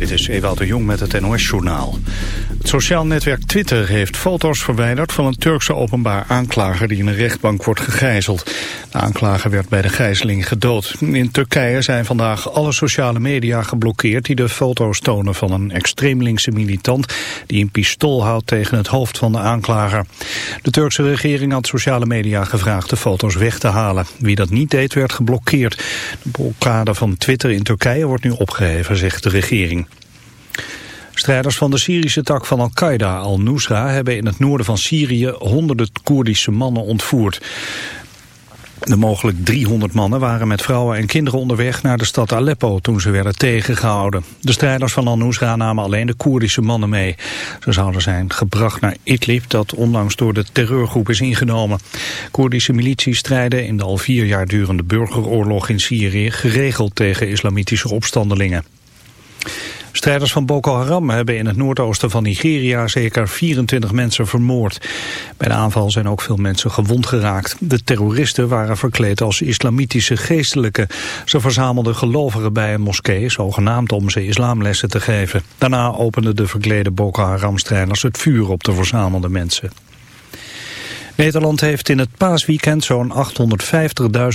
Dit is Ewout de Jong met het NOS-journaal. Het sociaal netwerk Twitter heeft foto's verwijderd van een Turkse openbaar aanklager die in een rechtbank wordt gegijzeld. De aanklager werd bij de gijzeling gedood. In Turkije zijn vandaag alle sociale media geblokkeerd die de foto's tonen van een extreem linkse militant die een pistool houdt tegen het hoofd van de aanklager. De Turkse regering had sociale media gevraagd de foto's weg te halen. Wie dat niet deed werd geblokkeerd. De blokkade van Twitter in Turkije wordt nu opgeheven, zegt de regering. Strijders van de Syrische tak van Al-Qaeda, Al-Nusra, hebben in het noorden van Syrië honderden Koerdische mannen ontvoerd. De mogelijk 300 mannen waren met vrouwen en kinderen onderweg naar de stad Aleppo toen ze werden tegengehouden. De strijders van Al-Nusra namen alleen de Koerdische mannen mee. Ze zouden zijn gebracht naar Idlib dat onlangs door de terreurgroep is ingenomen. Koerdische milities strijden in de al vier jaar durende burgeroorlog in Syrië geregeld tegen islamitische opstandelingen. Strijders van Boko Haram hebben in het noordoosten van Nigeria zeker 24 mensen vermoord. Bij de aanval zijn ook veel mensen gewond geraakt. De terroristen waren verkleed als islamitische geestelijken. Ze verzamelden gelovigen bij een moskee, zogenaamd om ze islamlessen te geven. Daarna openden de verklede Boko Haram-strijders het vuur op de verzamelde mensen. Nederland heeft in het paasweekend zo'n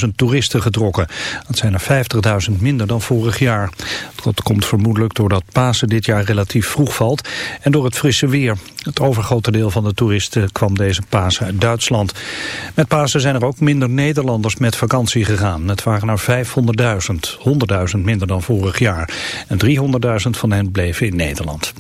850.000 toeristen getrokken. Dat zijn er 50.000 minder dan vorig jaar. Dat komt vermoedelijk doordat Pasen dit jaar relatief vroeg valt en door het frisse weer. Het overgrote deel van de toeristen kwam deze Pasen uit Duitsland. Met Pasen zijn er ook minder Nederlanders met vakantie gegaan. Het waren er 500.000, 100.000 minder dan vorig jaar. En 300.000 van hen bleven in Nederland.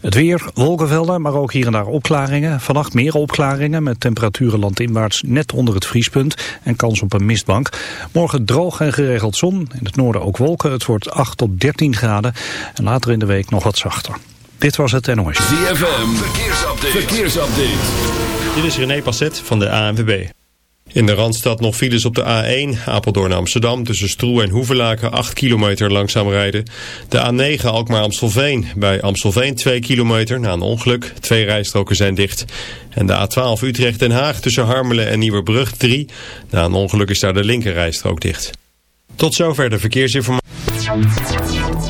Het weer, wolkenvelden, maar ook hier en daar opklaringen. Vannacht meer opklaringen met temperaturen landinwaarts net onder het vriespunt en kans op een mistbank. Morgen droog en geregeld zon. In het noorden ook wolken. Het wordt 8 tot 13 graden en later in de week nog wat zachter. Dit was het NOS. ZFM, verkeersupdate. verkeersupdate. Dit is René Passet van de ANWB. In de Randstad nog files op de A1, Apeldoorn Amsterdam, tussen Stroe en Hoevelaken 8 kilometer langzaam rijden. De A9 Alkmaar-Amstelveen, bij Amstelveen 2 kilometer na een ongeluk. Twee rijstroken zijn dicht. En de A12 Utrecht-Den Haag tussen Harmelen en Nieuwerbrug 3. Na een ongeluk is daar de linker rijstrook dicht. Tot zover de verkeersinformatie.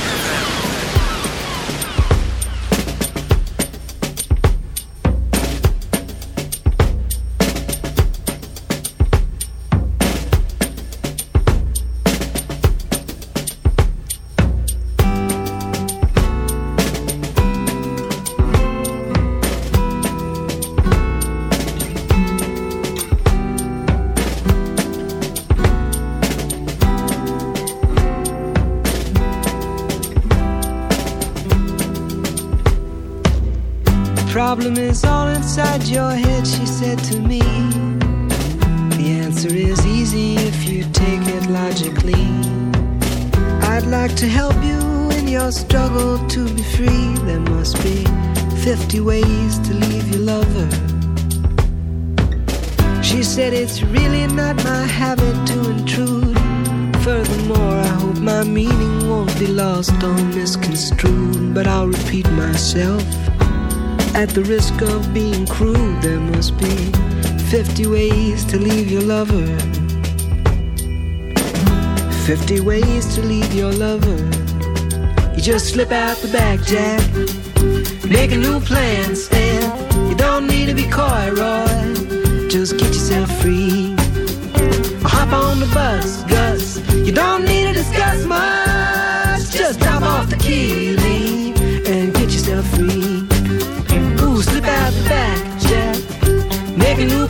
At the risk of being crude, there must be 50 ways to leave your lover. 50 ways to leave your lover. You just slip out the back, Jack. Make a new plan, Stan. You don't need to be coy,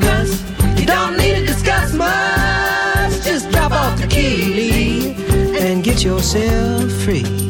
Gus. You don't need to discuss much. Just drop off the key, and get yourself free.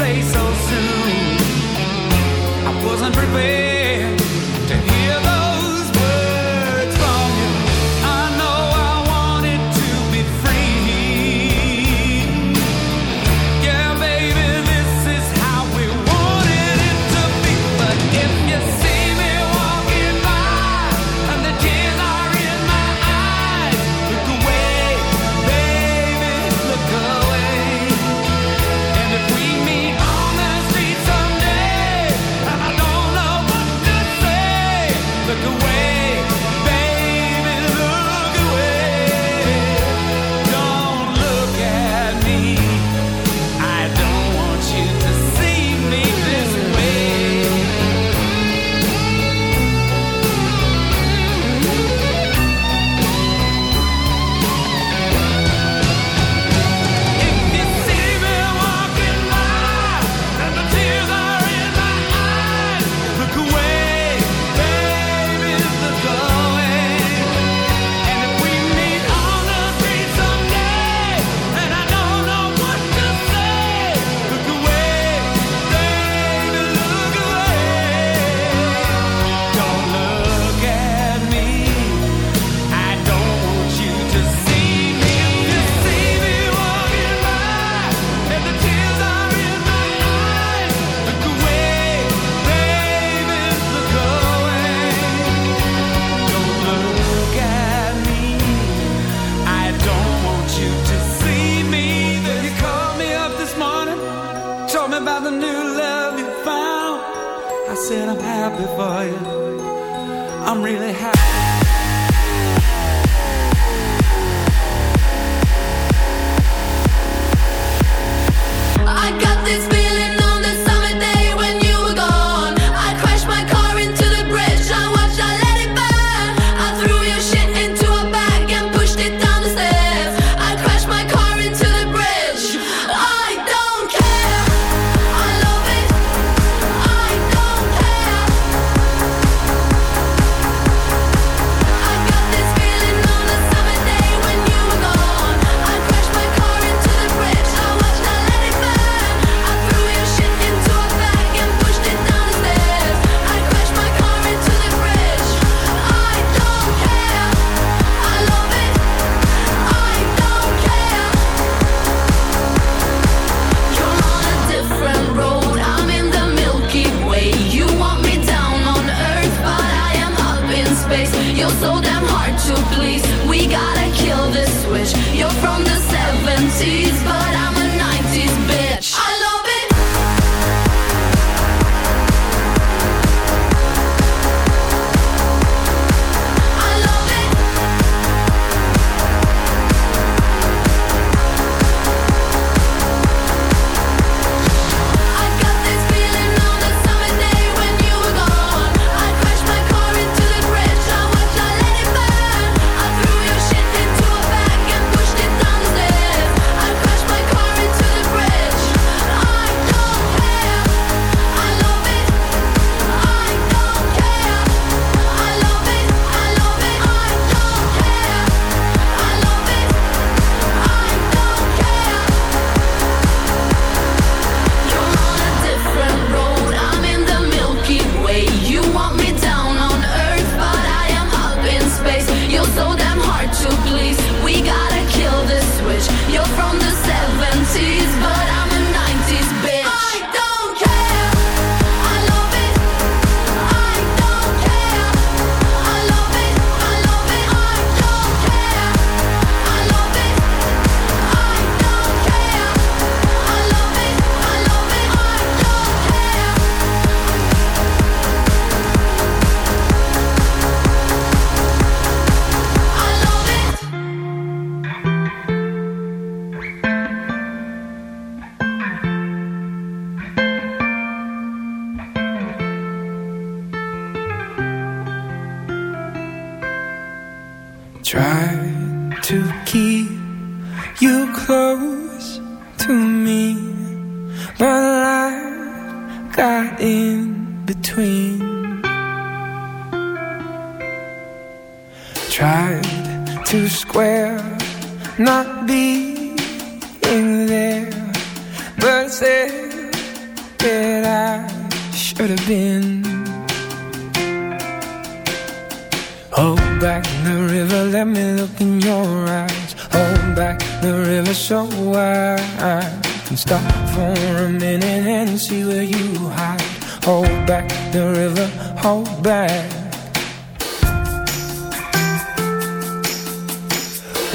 place so soon. I wasn't prepared. said I'm happy for you. I'm really happy.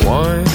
Why?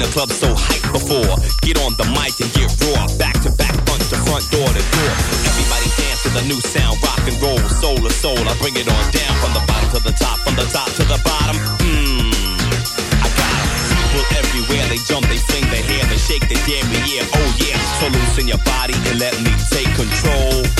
A club so hyped before. Get on the mic and get raw. Back to back, punch to front door to door. Everybody dance to the new sound, rock and roll, soul to soul. I bring it on down from the bottom to the top, from the top to the bottom. Mmm, I got 'em. People everywhere, they jump, they fling their hair, they shake their damn yeah, oh yeah. So loosen your body and let me take control.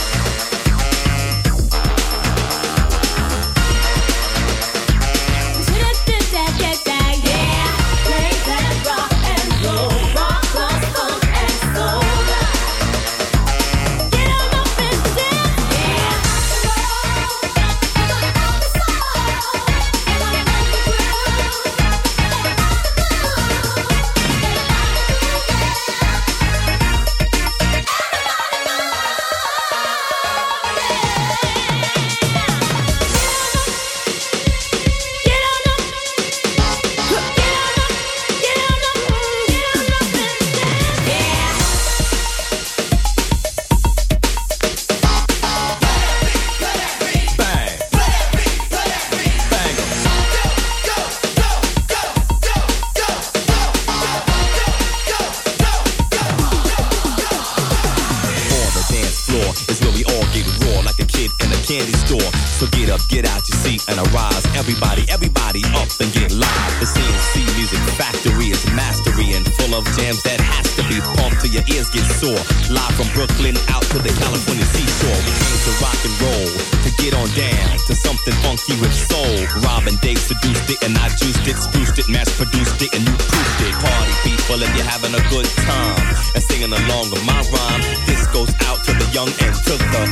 Young and to the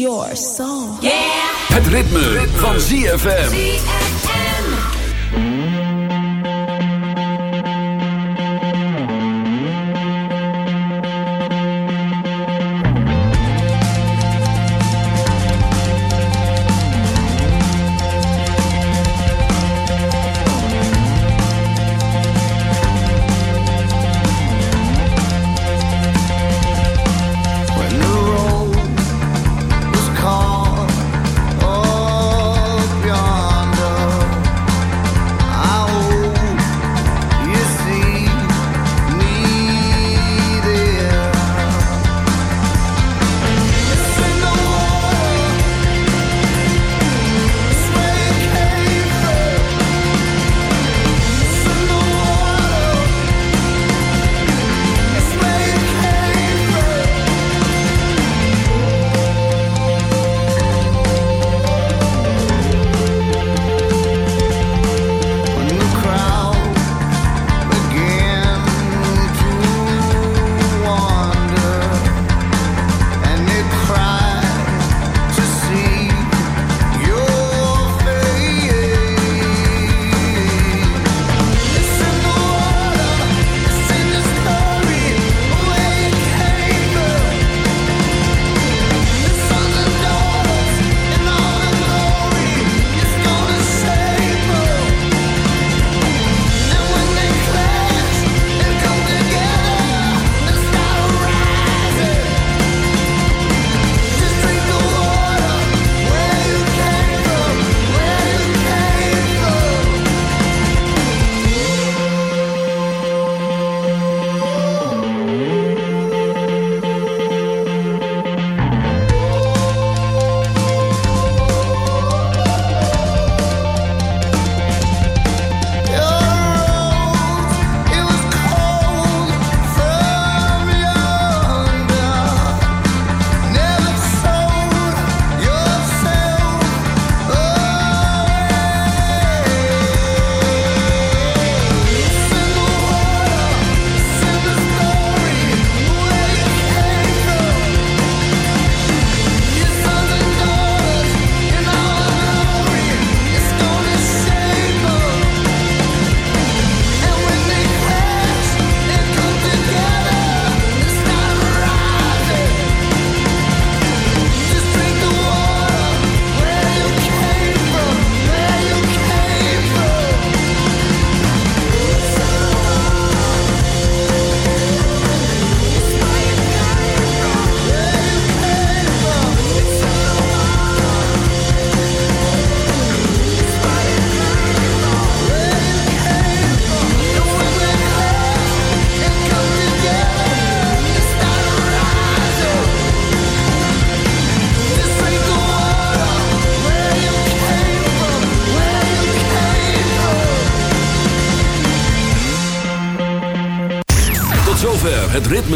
your soul. Yeah. Het ritme, van ZFM.